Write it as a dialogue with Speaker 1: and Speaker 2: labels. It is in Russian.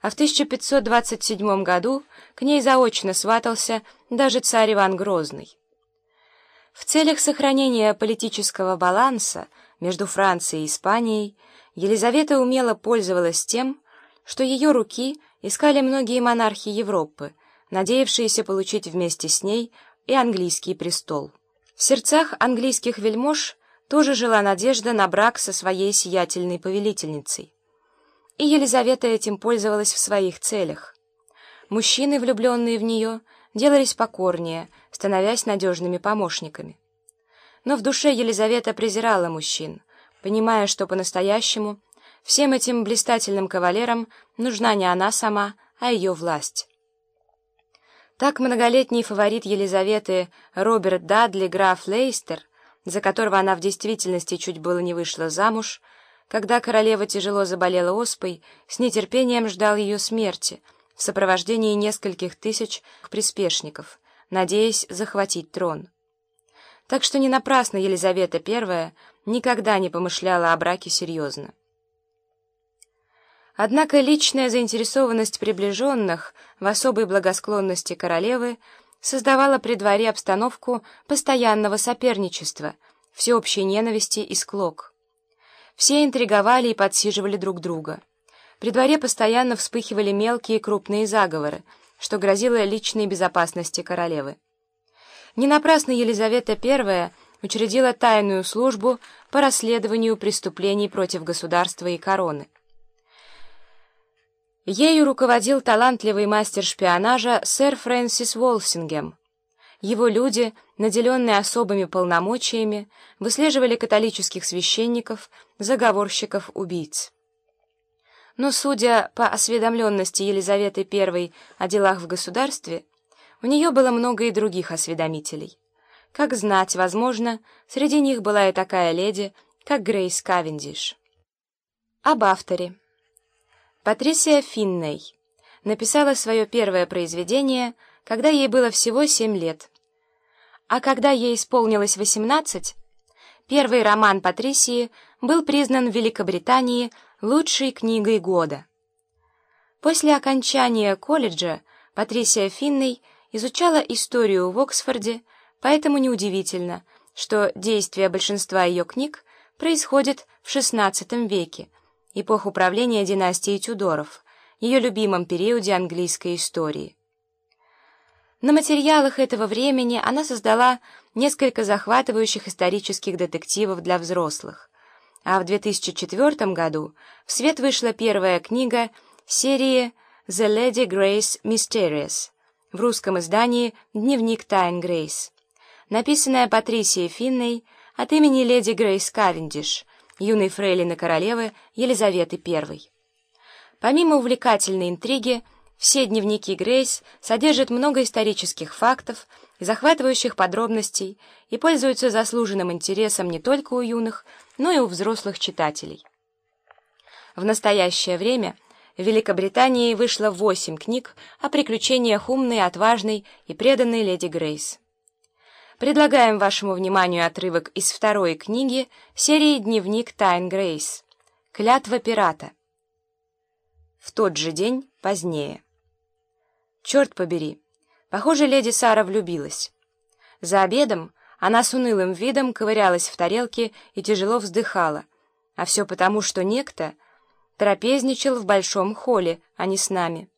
Speaker 1: а в 1527 году к ней заочно сватался даже царь Иван Грозный. В целях сохранения политического баланса между Францией и Испанией Елизавета умело пользовалась тем, что ее руки искали многие монархи Европы, надеявшиеся получить вместе с ней и английский престол. В сердцах английских вельмож тоже жила надежда на брак со своей сиятельной повелительницей. И Елизавета этим пользовалась в своих целях. Мужчины, влюбленные в нее, делались покорнее, становясь надежными помощниками. Но в душе Елизавета презирала мужчин, понимая, что по-настоящему всем этим блистательным кавалерам нужна не она сама, а ее власть. Так многолетний фаворит Елизаветы Роберт Дадли, граф Лейстер, за которого она в действительности чуть было не вышла замуж, когда королева тяжело заболела оспой, с нетерпением ждал ее смерти в сопровождении нескольких тысяч приспешников, надеясь захватить трон. Так что не напрасно Елизавета I никогда не помышляла о браке серьезно. Однако личная заинтересованность приближенных в особой благосклонности королевы создавала при дворе обстановку постоянного соперничества, всеобщей ненависти и склок. Все интриговали и подсиживали друг друга. При дворе постоянно вспыхивали мелкие и крупные заговоры, что грозило личной безопасности королевы. Не напрасно Елизавета I учредила тайную службу по расследованию преступлений против государства и короны. Ею руководил талантливый мастер шпионажа сэр Фрэнсис Волсингем. Его люди, наделенные особыми полномочиями, выслеживали католических священников, заговорщиков, убийц. Но, судя по осведомленности Елизаветы I о делах в государстве, у нее было много и других осведомителей. Как знать, возможно, среди них была и такая леди, как Грейс Кавендиш. Об авторе. Патрисия Финней написала свое первое произведение, когда ей было всего семь лет. А когда ей исполнилось восемнадцать, первый роман Патрисии был признан в Великобритании лучшей книгой года. После окончания колледжа Патрисия Финней изучала историю в Оксфорде, поэтому неудивительно, что действие большинства ее книг происходит в XVI веке, эпоху правления династии Тюдоров, ее любимом периоде английской истории. На материалах этого времени она создала несколько захватывающих исторических детективов для взрослых, а в 2004 году в свет вышла первая книга серии «The Lady Grace Mysterious» в русском издании «Дневник Тайн Грейс», написанная Патрисией Финной от имени леди Грейс Кавендиш, юной фрейлины королевы Елизаветы I. Помимо увлекательной интриги, все дневники Грейс содержат много исторических фактов и захватывающих подробностей и пользуются заслуженным интересом не только у юных, но и у взрослых читателей. В настоящее время в Великобритании вышло восемь книг о приключениях умной, отважной и преданной леди Грейс. Предлагаем вашему вниманию отрывок из второй книги серии «Дневник Тайн Грейс» «Клятва пирата». В тот же день, позднее. Черт побери, похоже, леди Сара влюбилась. За обедом она с унылым видом ковырялась в тарелке и тяжело вздыхала, а все потому, что некто трапезничал в большом холле, а не с нами.